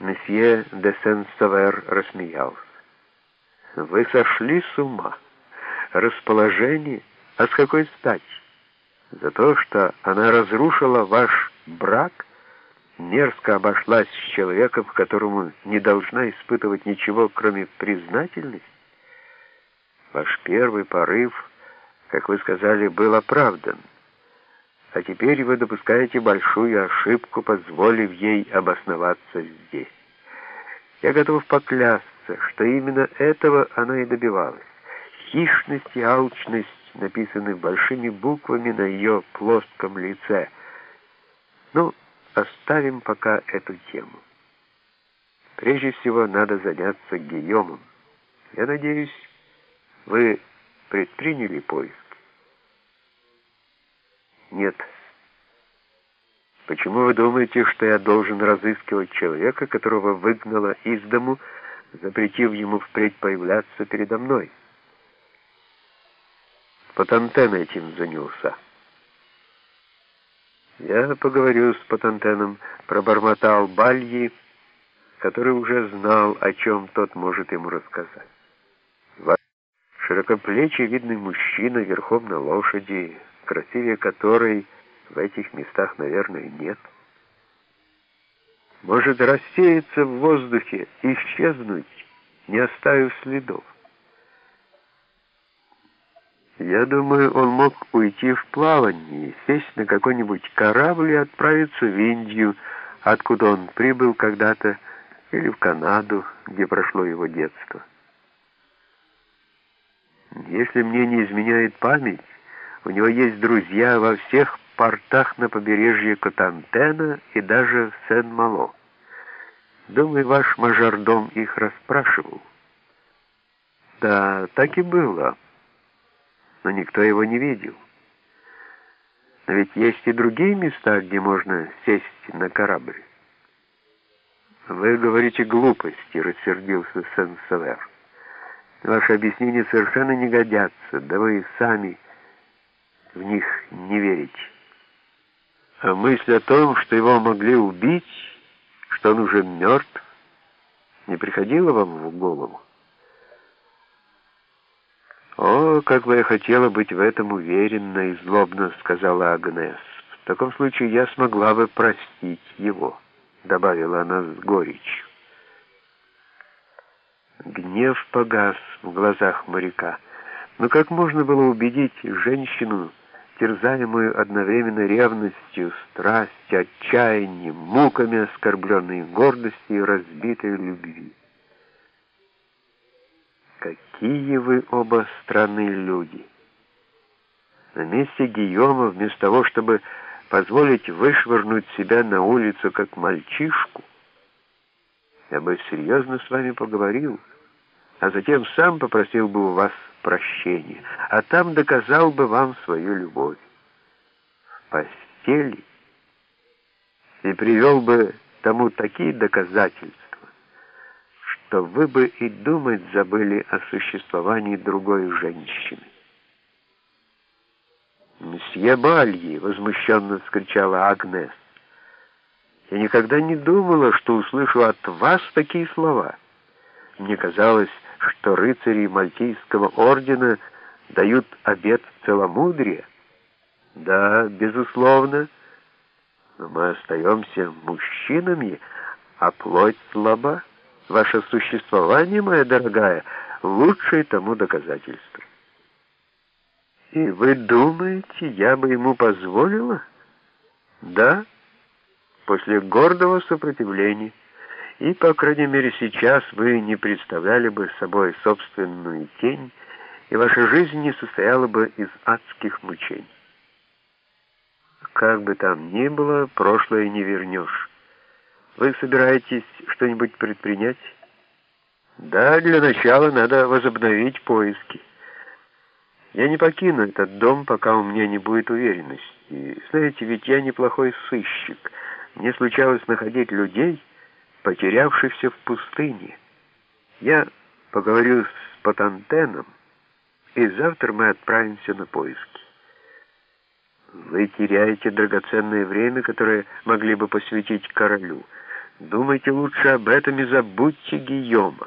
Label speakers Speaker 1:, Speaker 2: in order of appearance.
Speaker 1: Месье де Сен-Савер рассмеялся. «Вы сошли с ума. Расположение? А с какой стати? За то, что она разрушила ваш брак, мерзко обошлась с человеком, которому не должна испытывать ничего, кроме признательности? Ваш первый порыв, как вы сказали, был оправдан. А теперь вы допускаете большую ошибку, позволив ей обосноваться здесь. Я готов поклясться, что именно этого она и добивалась. Хищность и алчность написаны большими буквами на ее плоском лице. Ну, оставим пока эту тему. Прежде всего, надо заняться Гийомом. Я надеюсь, вы предприняли поиск. Нет. Почему вы думаете, что я должен разыскивать человека, которого выгнала из дому, запретив ему впредь появляться передо мной? Патантен этим занялся. Я поговорю с Патантеном, пробормотал Бальи, который уже знал, о чем тот может ему рассказать. Широкоплечий видный мужчина верхом на лошади, красивее которой в этих местах, наверное, нет. Может рассеяться в воздухе, исчезнуть, не оставив следов. Я думаю, он мог уйти в плавание, сесть на какой-нибудь корабль и отправиться в Индию, откуда он прибыл когда-то, или в Канаду, где прошло его детство. Если мне не изменяет память, у него есть друзья во всех портах на побережье Котантена и даже в Сен-Мало. Думаю, ваш мажордом их расспрашивал. Да, так и было. Но никто его не видел. Но ведь есть и другие места, где можно сесть на корабль. Вы говорите глупости, рассердился Сен-Савер. Ваши объяснения совершенно не годятся, да вы сами в них не верить. А мысль о том, что его могли убить, что он уже мертв, не приходила вам в голову? «О, как бы я хотела быть в этом уверенна и злобно», — сказала Агнес. «В таком случае я смогла бы простить его», — добавила она с горечью. Гнев погас в глазах моряка. Но как можно было убедить женщину, терзаемую одновременно ревностью, страстью, отчаянием, муками оскорбленной гордости и разбитой любви. Какие вы оба странные люди! На месте Гийома, вместо того, чтобы позволить вышвырнуть себя на улицу, как мальчишку, я бы серьезно с вами поговорил, а затем сам попросил бы у вас прощения, а там доказал бы вам свою любовь. В постели и привел бы тому такие доказательства, что вы бы и думать забыли о существовании другой женщины. «Месье Бальи!» — возмущенно вскричала Агнес. «Я никогда не думала, что услышу от вас такие слова. Мне казалось, что рыцари Мальтийского ордена дают обет целомудрия? Да, безусловно, но мы остаемся мужчинами, а плоть слаба. Ваше существование, моя дорогая, лучшее тому доказательство. И вы думаете, я бы ему позволила? Да, после гордого сопротивления и, по крайней мере, сейчас вы не представляли бы собой собственную тень, и ваша жизнь не состояла бы из адских мучений. Как бы там ни было, прошлое не вернешь. Вы собираетесь что-нибудь предпринять? Да, для начала надо возобновить поиски. Я не покину этот дом, пока у меня не будет уверенности. Знаете, ведь я неплохой сыщик. Мне случалось находить людей, потерявшихся в пустыне. Я поговорю с Патантеном, и завтра мы отправимся на поиски. Вы теряете драгоценное время, которое могли бы посвятить королю. Думайте лучше об этом и забудьте Гийома.